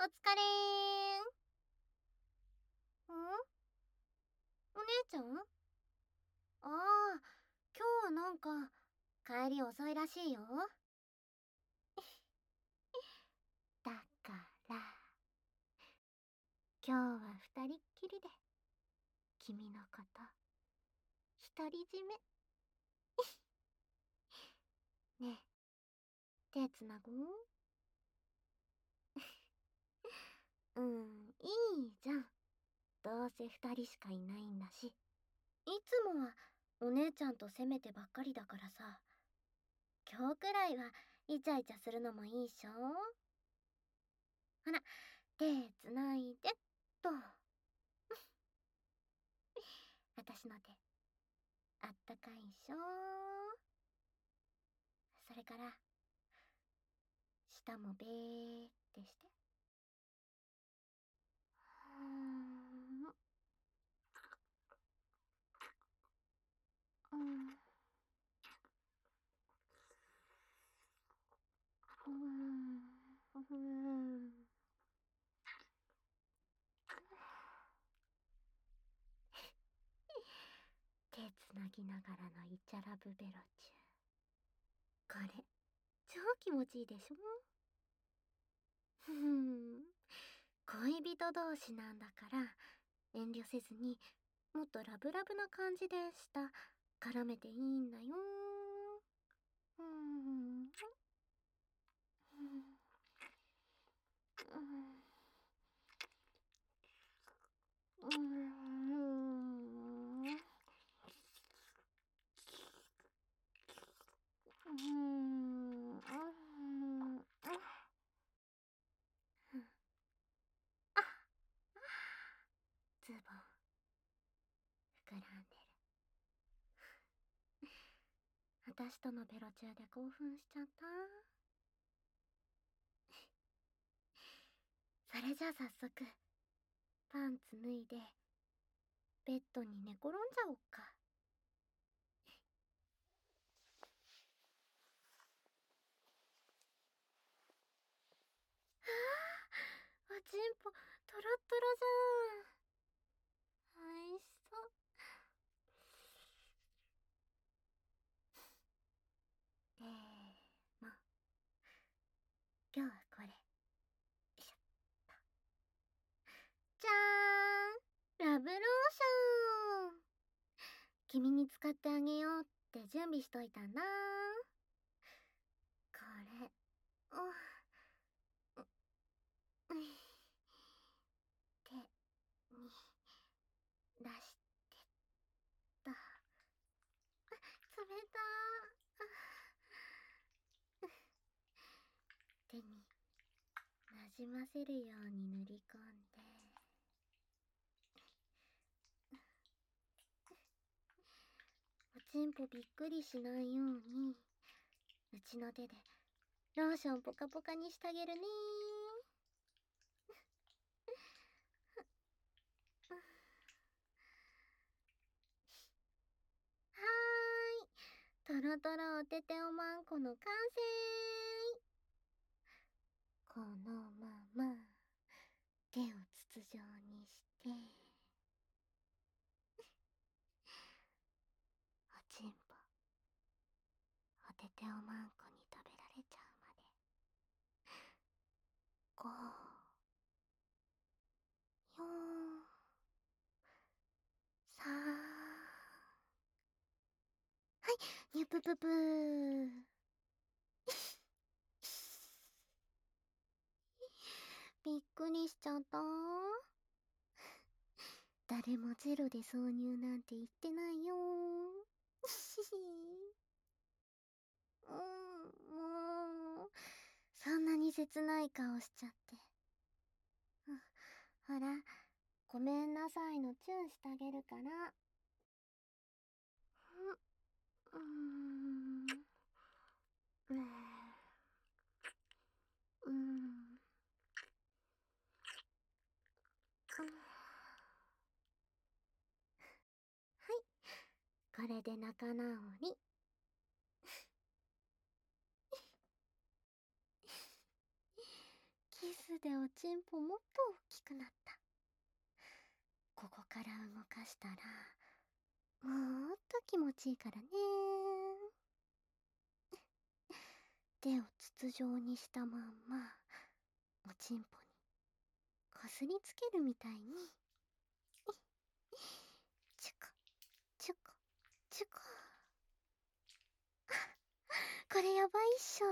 お疲れー。ん？んお姉ちゃん？ああ今日はなんか帰り遅いらしいよ。だから。今日は二人っきりで君のこと独り占め。ねえ手つなぐうんいいじゃん。どうせ二人しかいないんだし。いつもはお姉ちゃんと攻めてばっかりだからさ。今日くらいはイチャイチャするのもいいっしょ。ほら手つないでっと。私の手。あったかいっしょ。それから舌もべーってして。うー。んうんうん手つなぎながらのイチャラブベロチュー。これ超気持ちいいでしょ？ふふん。恋人同士なんだから遠慮せずにもっとラブラブな感じで舌絡めていいんだようんうんうんズボン膨らんでる私とのベロチューで興奮しちゃった。それじゃあ早速パンツ脱いでベッドに寝転んじゃおっか。あーおちんぽトロットロじゃんおいしそうでも今日はこれ。よいしょっと。じゃーん。ラブローション。君に使ってあげようって準備しといたんだこれ。おううい手に出してとあ冷たー手になじませるように塗り込んで。おちんぽびっくりしないように。うちの手でローションポカポカにしてあげるね はーい。とろとろおてておまんこの完成。このまま手を筒状にして。おちんぽ。おてておまんこに食べられちゃうまで。こうよんさはいにゅぷぷぷー。びっくりしちゃった。誰もゼロで挿入なんて言ってないよ。うんもうそんなに切ない顔しちゃって。ほらごめんなさいのチュンしてあげるから。うんうんうん。これで仲直りキスでおちんぽもっと大きくなった。ここから動かしたらもっと気持ちいいからね。手を筒状にしたまんまおちんぽにこすりつけるみたいに。チュコチュコこれやばいっしょ。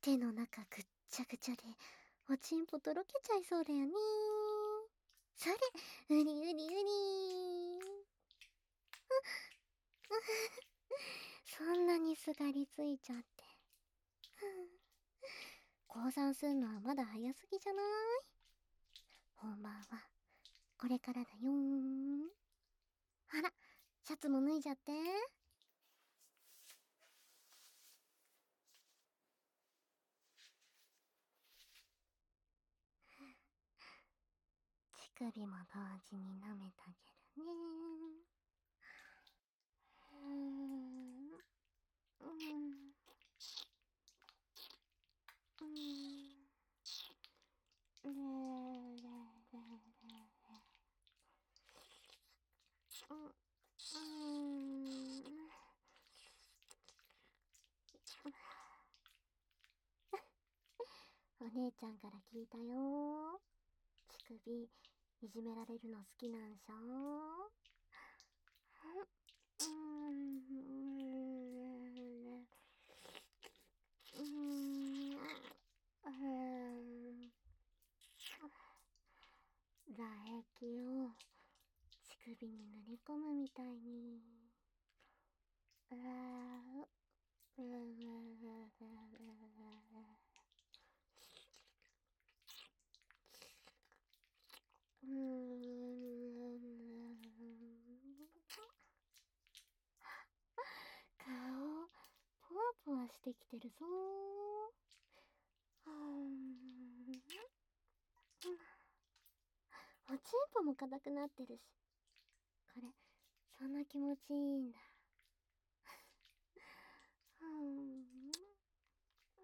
手の中ぐっちゃぐちゃでおちんぽとろけちゃいそうだよね。それうりうりうり。そんなにすがりついちゃって。降参すんのはまだ早すぎじゃない？本番はこれからだよーあら。シャツも脱いじゃって。乳首も同時に舐めてあげるねうんうんうんお姉ちゃんから聞いたよ。乳首いじめられるの好きなんしょ？唾液を乳首に塗り込むみたいにうわうわうわうわうー 顔ポワポワしてきてるぞ。ーおちんぽも硬くなってるし。これそんな気持ちいいんだ。うん。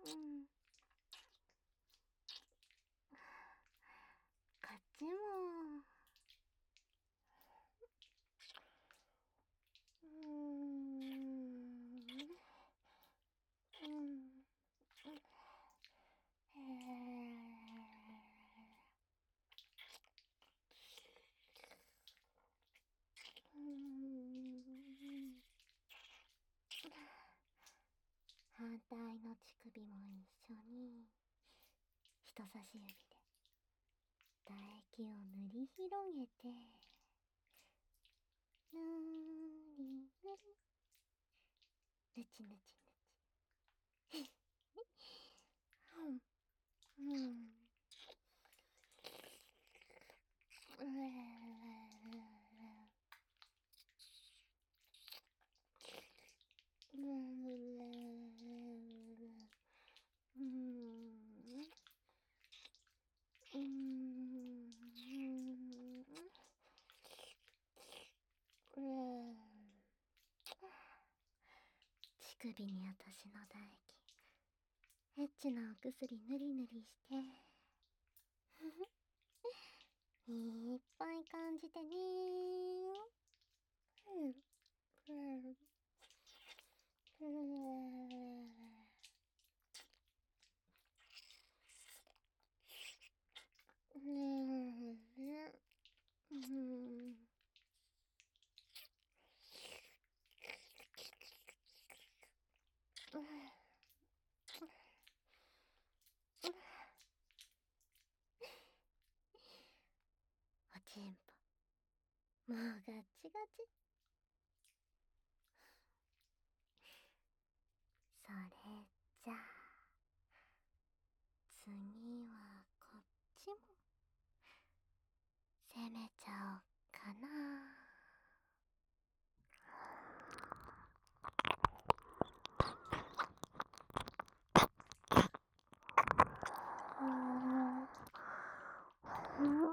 うんこっちもうん。うん。へー反対の乳首も一緒に人差し指で唾液を塗り広げてぬーりぬり。ぬちぬちぬち。うん。うん。うえ首に私の唾液。エッチなお薬ぬりぬりして。いっぱい感じてね。うん。うん。うん。おちんぽもうちッチガチそれじゃあ次はこっちも攻めちゃおっかなうん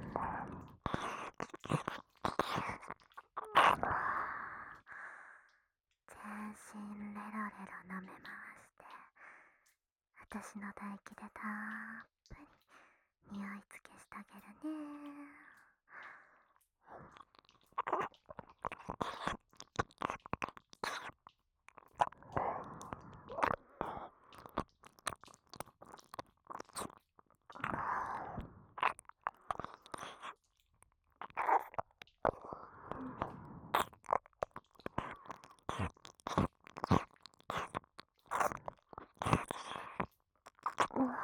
私の唾液でたっぷり匂い付けしてあげるねうわ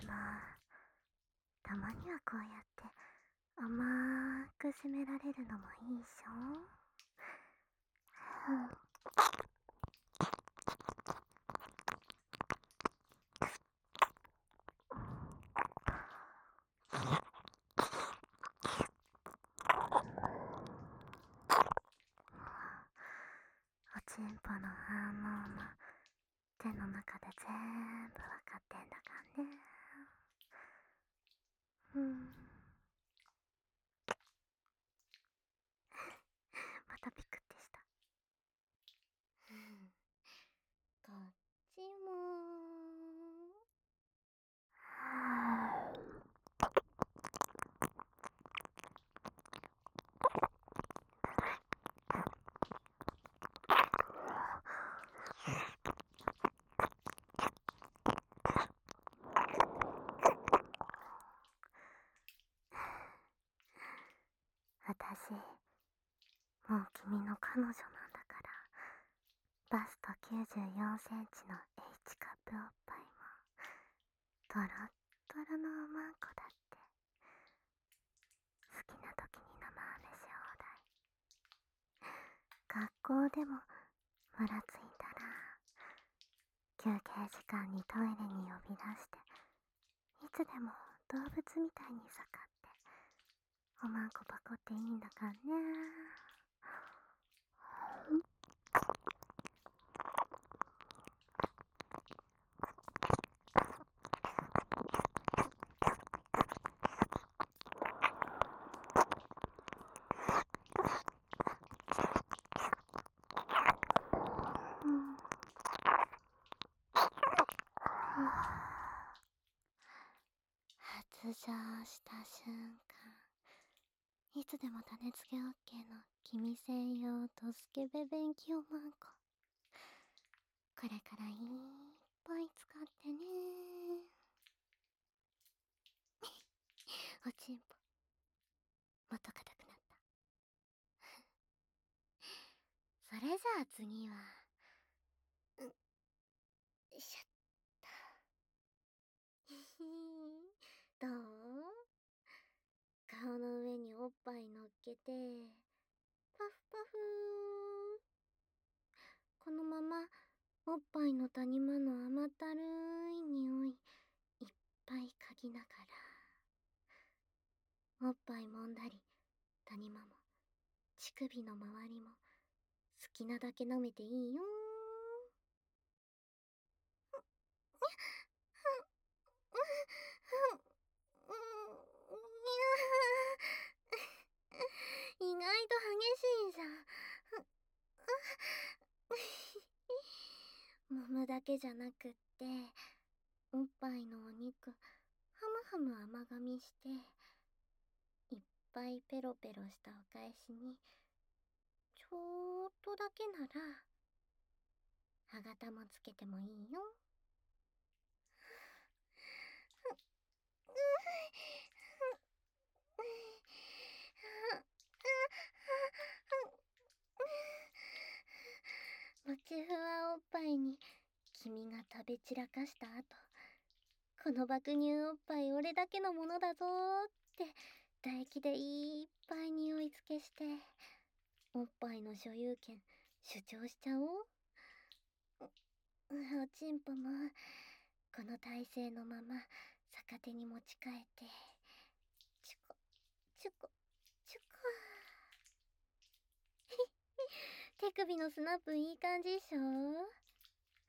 でもたまにはこうやって甘く締められるのもいいっしょ？うん。おちんぽの94センチの H カップおっぱいもとろっとろのおまんこだって好きな時に生飴し放題学校でもムラついたら休憩時間にトイレに呼び出していつでも動物みたいに盛っておまんこパコっていいんだかんねつでも種付け OK の君専用ドスケベ勉強マンコ。これからいっぱい使ってね。おちんぽ。もっと硬くなった。それじゃあ次は。うん。よいしょっとひひーどう顔の上におっぱい乗っけてパフパフこのままおっぱいの谷間の甘ったるい匂いいっぱい嗅ぎながら。おっぱい揉んだり谷間も乳首の周りも好きなだけ舐めていいよ意しいじゃん。揉むだけじゃなくって、おっぱいのお肉、ハムハム甘噛みして、いっぱいペロペロしたお返しに、ちょーっとだけなら、歯型もつけてもいいよ。もちふわおっぱいに君が食べ散らかした後この爆乳おっぱい俺だけのものだぞーって唾液でいっぱい匂い付けしておっぱいの所有権主張しちゃおう。おちんぽもこの体勢のまま逆手に持ち替えてチュコチュコチュコ手首のスナップいい感じっしょ？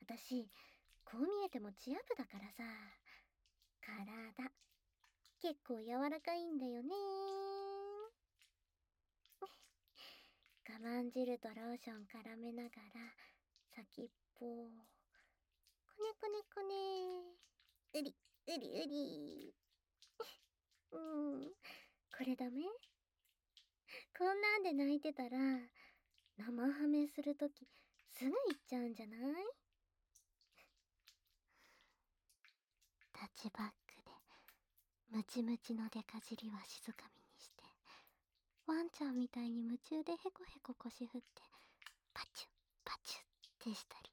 私こう見えてもチア部だからさ。体結構柔らかいんだよね。我慢汁とローション絡めながら先っぽをこねこねこね。うりうりうり。うん。これダメ？こんなんで泣いてたら生ハメするときすぐ行っちゃうんじゃない？タッチバックでムチムチのデカ尻は静かみにしてワンちゃんみたいに夢中でヘコヘコ腰振ってパチュッパチュってしたり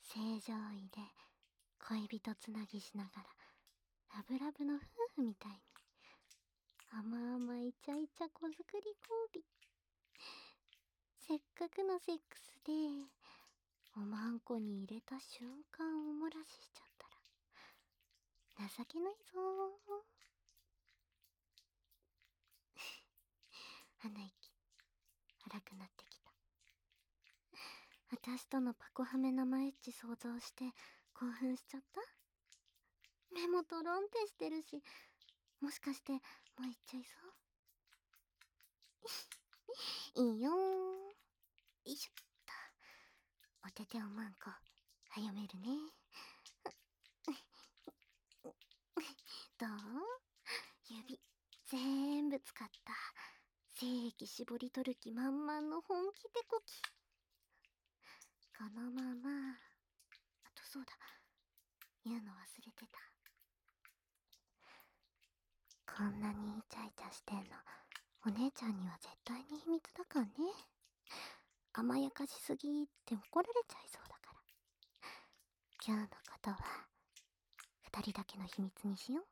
正常位で恋人つなぎしながらラブラブの夫婦みたいに甘々イチャイチャ子作り交尾。せっかくのセックスでおまんこに入れた瞬間おもらししちゃったら情けないぞ。ー 鼻息荒くなってきた。私とのパコハメ生エッチ想像して興奮しちゃった？目もトロンってしてるしもしかしてもう行っちゃいそう？いいよー。いしょっと。おてておまんこ早めるね。どう？指全部使った。精液絞り取る気満々の本気でこき。このまま。あとそうだ。言うの忘れてた。こんなにイチャイチャしてんの。お姉ちゃんには絶対に秘密だからね。甘やかしすぎって怒られちゃいそうだから。今日のことは二人だけの秘密にしよう。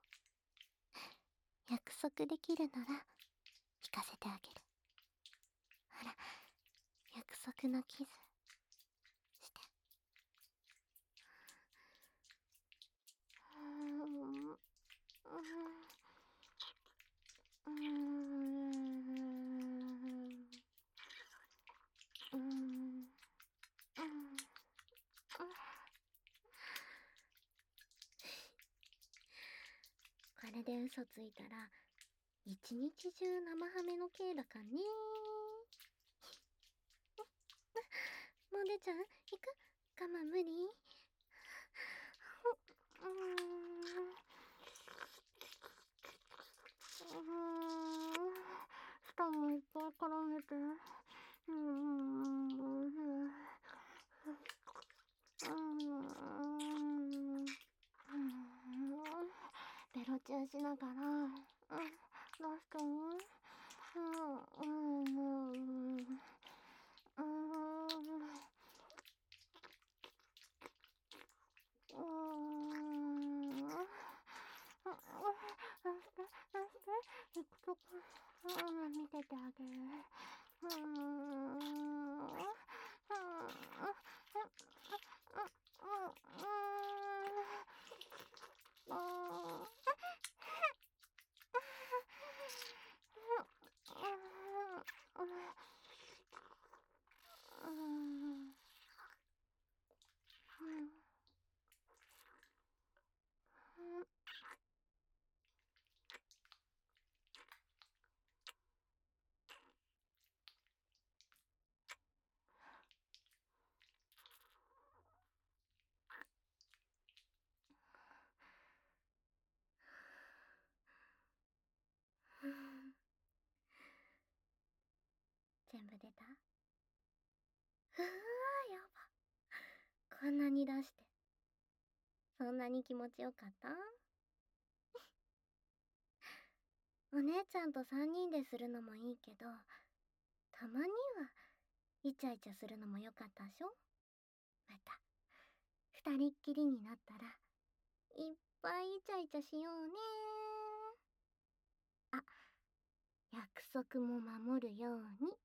約束できるなら聞かせてあげる。ほら約束のキスしてうんうんうんこれで嘘ついたら一日中生ハメの刑だかんねもう出ちゃう行く？我慢無理？うーん。うーん。舌もいっぱい絡めてうーんうーんベロチューしながら、うん、どうしたのうん、うん、うん、うん、うん、行くとこ、うん、見ててあげる。うん、うん、全部出たうわーやばこんなに出して。そんなに気持ちよかった？お姉ちゃんと3人でするのもいいけどたまにはイチャイチャするのもよかったしょ？また二人っきりになったらいっぱいイチャイチャしようね。あ約束も守るように。